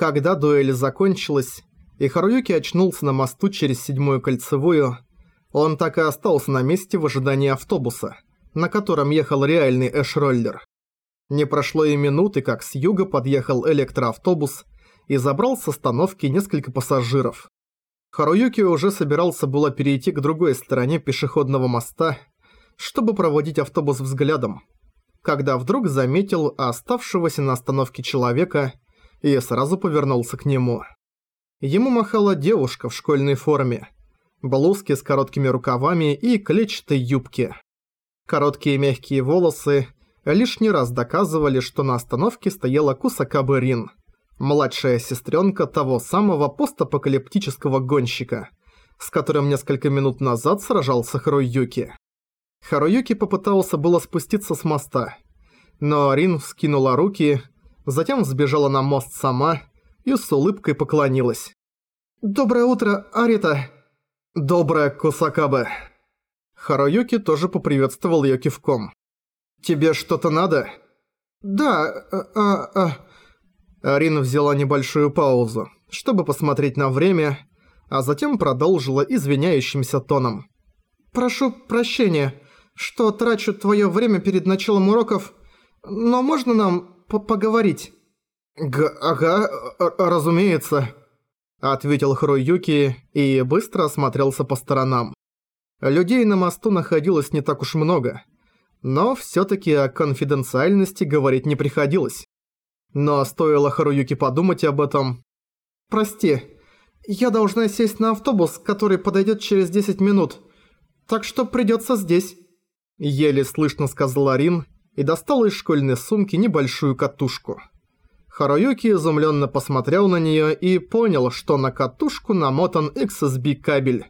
Когда дуэль закончилась, и Харуюки очнулся на мосту через седьмую кольцевую, он так и остался на месте в ожидании автобуса, на котором ехал реальный эш-роллер. Не прошло и минуты, как с юга подъехал электроавтобус и забрал с остановки несколько пассажиров. Харуюки уже собирался было перейти к другой стороне пешеходного моста, чтобы проводить автобус взглядом, когда вдруг заметил оставшегося на остановке человека и сразу повернулся к нему. Ему махала девушка в школьной форме, блузке с короткими рукавами и клетчатой юбке. Короткие мягкие волосы лишний раз доказывали, что на остановке стояла Кусакабы Рин, младшая сестренка того самого постапокалиптического гонщика, с которым несколько минут назад сражался Харуюки. Харуюки попытался было спуститься с моста, но Рин вскинула руки, затем взбежала на мост сама и с улыбкой поклонилась. «Доброе утро, Арита!» «Доброе, Кусакабе!» Харуюки тоже поприветствовал её кивком. «Тебе что-то надо?» «Да, а, а, а...» Рин взяла небольшую паузу, чтобы посмотреть на время, а затем продолжила извиняющимся тоном. «Прошу прощения что трачу твое время перед началом уроков, но можно нам поговорить?» Г «Ага, разумеется», — ответил Хруюки и быстро осмотрелся по сторонам. Людей на мосту находилось не так уж много, но всё-таки о конфиденциальности говорить не приходилось. Но стоило Харуюки подумать об этом... «Прости, я должна сесть на автобус, который подойдет через 10 минут, так что придется здесь». Еле слышно сказал Рин и достал из школьной сумки небольшую катушку. Харуюки изумленно посмотрел на нее и понял, что на катушку намотан XSB кабель.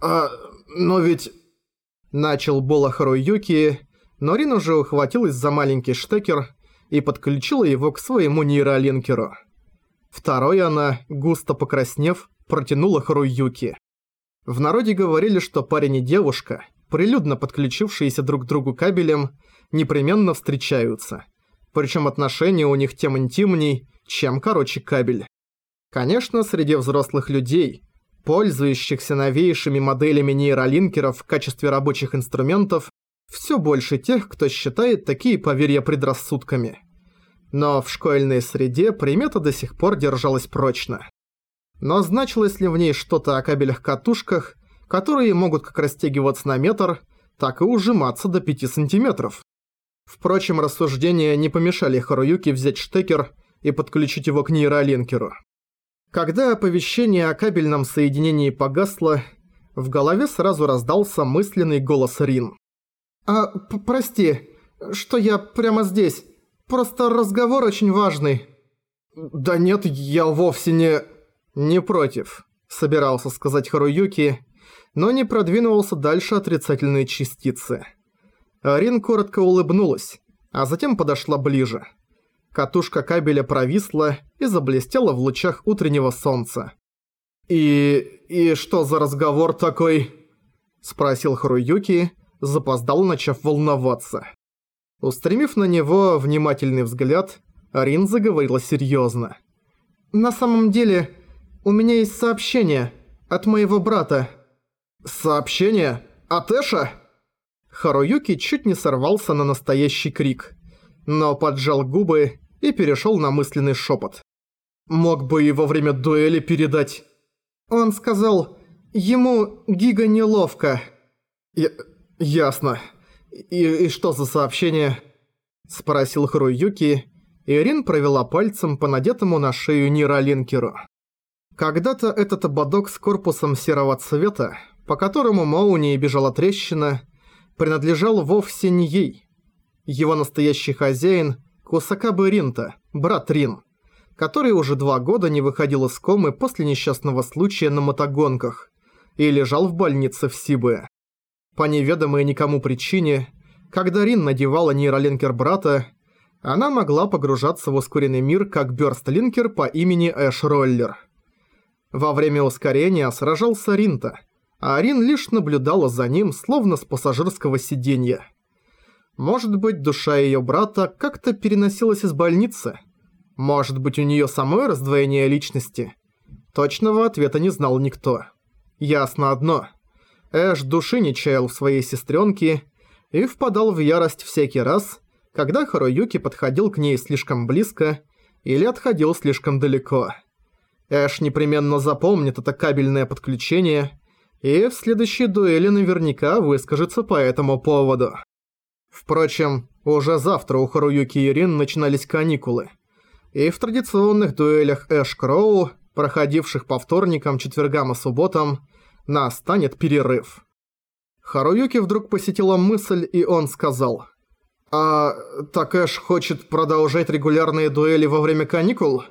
«А, но ведь...» Начал было Харуюки, но Рин уже ухватилась за маленький штекер и подключила его к своему нейролинкеру. Второй она, густо покраснев, протянула Харуюки. В народе говорили, что парень и девушка – прилюдно подключившиеся друг к другу кабелем, непременно встречаются. Причем отношения у них тем интимней, чем короче кабель. Конечно, среди взрослых людей, пользующихся новейшими моделями нейролинкеров в качестве рабочих инструментов, все больше тех, кто считает такие поверья предрассудками. Но в школьной среде примета до сих пор держалась прочно. Но значилось ли в ней что-то о кабелях-катушках, которые могут как растягиваться на метр, так и ужиматься до 5 сантиметров. Впрочем, рассуждения не помешали Харуюке взять штекер и подключить его к нейролинкеру. Когда оповещение о кабельном соединении погасло, в голове сразу раздался мысленный голос Рин. «А, прости, что я прямо здесь. Просто разговор очень важный». «Да нет, я вовсе не...» «Не против», — собирался сказать Харуюки, но не продвинулся дальше отрицательные частицы. Рин коротко улыбнулась, а затем подошла ближе. Катушка кабеля провисла и заблестела в лучах утреннего солнца. «И... и что за разговор такой?» – спросил Харуюки, запоздал, начав волноваться. Устремив на него внимательный взгляд, Рин заговорила серьезно. «На самом деле, у меня есть сообщение от моего брата. «Сообщение? От Эша?» Харуюки чуть не сорвался на настоящий крик, но поджал губы и перешел на мысленный шепот. «Мог бы и во время дуэли передать». Он сказал, ему гига неловко. Я... «Ясно. И, и что за сообщение?» Спросил Харуюки, и Рин провела пальцем по надетому на шею нейролинкеру. Когда-то этот ободок с корпусом серого цвета по которому молнией бежала трещина, принадлежал вовсе не ей. Его настоящий хозяин – Кусакабы Ринта, брат Рин, который уже два года не выходил из комы после несчастного случая на мотогонках и лежал в больнице в Сибе. По неведомой никому причине, когда Рин надевала нейролинкер брата, она могла погружаться в ускоренный мир как бёрстлинкер по имени Эш Роллер. Во время ускорения сражался Ринта – а Арин лишь наблюдала за ним, словно с пассажирского сиденья. Может быть, душа её брата как-то переносилась из больницы? Может быть, у неё самой раздвоение личности? Точного ответа не знал никто. Ясно одно. Эш души не чаял в своей сестрёнке и впадал в ярость всякий раз, когда Харуюки подходил к ней слишком близко или отходил слишком далеко. Эш непременно запомнит это кабельное подключение и в следующей дуэли наверняка выскажется по этому поводу. Впрочем, уже завтра у Харуюки и Рин начинались каникулы. И в традиционных дуэлях Эш Кроу, проходивших по вторникам, четвергам и субботам, настанет перерыв. Харуюки вдруг посетила мысль, и он сказал – «А так Эш хочет продолжать регулярные дуэли во время каникул?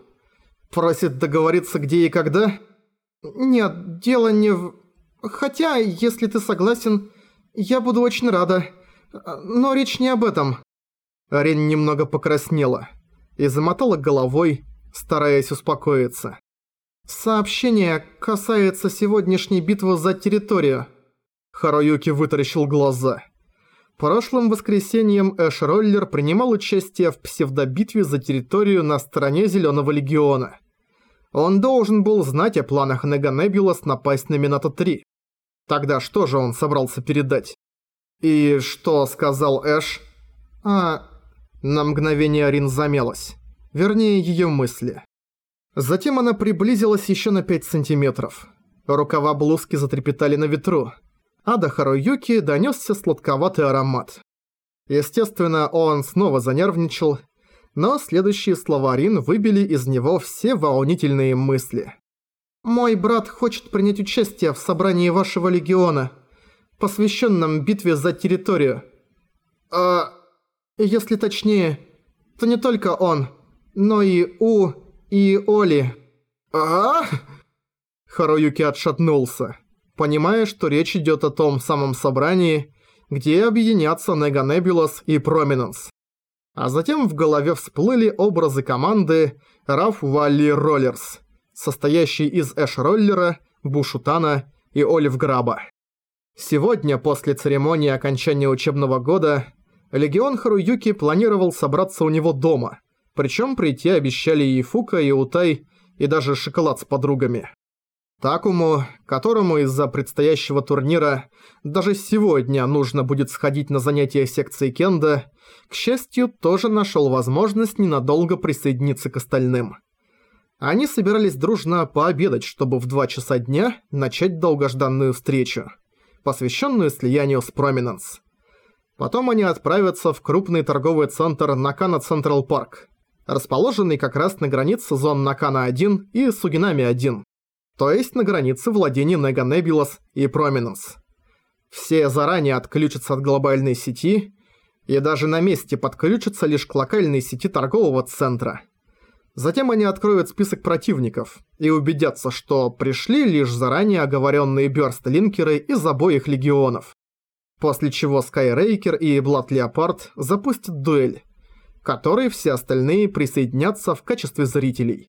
Просит договориться где и когда?» «Нет, дело не в... Хотя, если ты согласен, я буду очень рада. Но речь не об этом». Рин немного покраснела и замотала головой, стараясь успокоиться. «Сообщение касается сегодняшней битвы за территорию». Харуюки вытаращил глаза. Прошлым воскресеньем Эш Роллер принимал участие в псевдобитве за территорию на стороне Зелёного Легиона. Он должен был знать о планах Неганебулас напасть на Минато-3. Тогда что же он собрался передать? И что сказал Эш? А... На мгновение Арин замялась. Вернее, её мысли. Затем она приблизилась ещё на 5 сантиметров. Рукава блузки затрепетали на ветру а до Харуюки донёсся сладковатый аромат. Естественно, он снова занервничал, но следующие слова Рин выбили из него все волнительные мысли. «Мой брат хочет принять участие в собрании вашего легиона, посвященном битве за территорию. А если точнее, то не только он, но и У, и Оли». «А?» Харуюки отшатнулся понимая, что речь идет о том самом собрании, где объединятся Неганебулас и Проминенс. А затем в голове всплыли образы команды Раф Валли Роллерс, состоящей из Эш Роллера, Бушутана и Олив Граба. Сегодня, после церемонии окончания учебного года, Легион Харуюки планировал собраться у него дома, причем прийти обещали и Фука, и Утай, и даже шоколад с подругами. Такому, которому из-за предстоящего турнира даже сегодня нужно будет сходить на занятия секции Кенда, к счастью, тоже нашел возможность ненадолго присоединиться к остальным. Они собирались дружно пообедать, чтобы в 2 часа дня начать долгожданную встречу, посвященную слиянию с Проминенс. Потом они отправятся в крупный торговый центр Накана Централ Парк, расположенный как раз на границе зон Накана-1 и Сугинами-1 то есть на границе владений Неганебулас и Проминенс. Все заранее отключатся от глобальной сети, и даже на месте подключатся лишь к локальной сети торгового центра. Затем они откроют список противников и убедятся, что пришли лишь заранее оговоренные бёрст-линкеры из обоих легионов. После чего Скайрейкер и Блад Леопард запустят дуэль, которой все остальные присоединятся в качестве зрителей.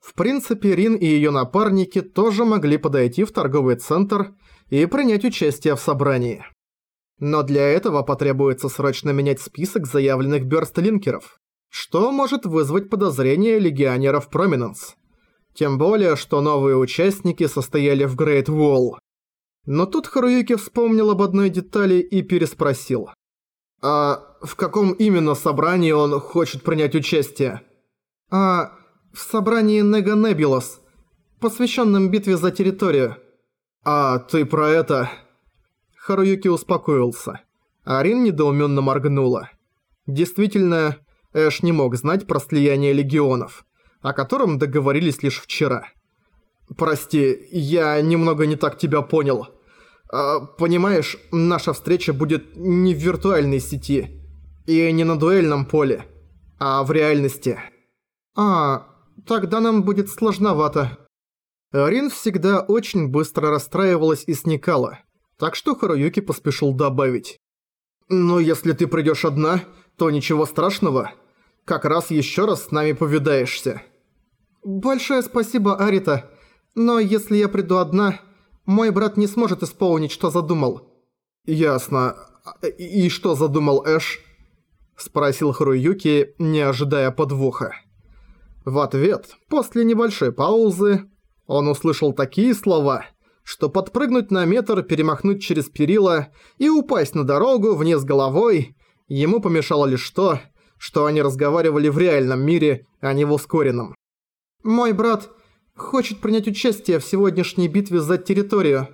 В принципе, Рин и её напарники тоже могли подойти в торговый центр и принять участие в собрании. Но для этого потребуется срочно менять список заявленных бёрстлинкеров, что может вызвать подозрения легионеров Проминенс. Тем более, что новые участники состояли в Грейт Wall. Но тут Харуюки вспомнил об одной детали и переспросил. «А в каком именно собрании он хочет принять участие?» «А в собрании Нега Небулос, посвященном битве за территорию. А ты про это... Харуюки успокоился. Арин недоуменно моргнула. Действительно, Эш не мог знать про слияние легионов, о котором договорились лишь вчера. «Прости, я немного не так тебя понял. А, понимаешь, наша встреча будет не в виртуальной сети и не на дуэльном поле, а в реальности». «А, Тогда нам будет сложновато». Рин всегда очень быстро расстраивалась и сникала, так что Харуюки поспешил добавить. «Но если ты придёшь одна, то ничего страшного. Как раз ещё раз с нами повидаешься». «Большое спасибо, Арита. Но если я приду одна, мой брат не сможет исполнить, что задумал». «Ясно. И что задумал Эш?» Спросил Харуюки, не ожидая подвоха. В ответ, после небольшой паузы, он услышал такие слова, что подпрыгнуть на метр, перемахнуть через перила и упасть на дорогу вниз головой ему помешало лишь то, что они разговаривали в реальном мире, а не в ускоренном. «Мой брат хочет принять участие в сегодняшней битве за территорию,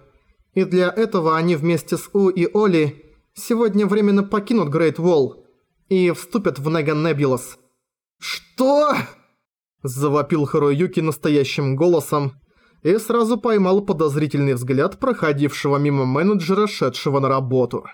и для этого они вместе с У и Оли сегодня временно покинут Грейт Волл и вступят в Нега Небулас». «Что?» – завопил Харуюки настоящим голосом и сразу поймал подозрительный взгляд проходившего мимо менеджера, шедшего на работу.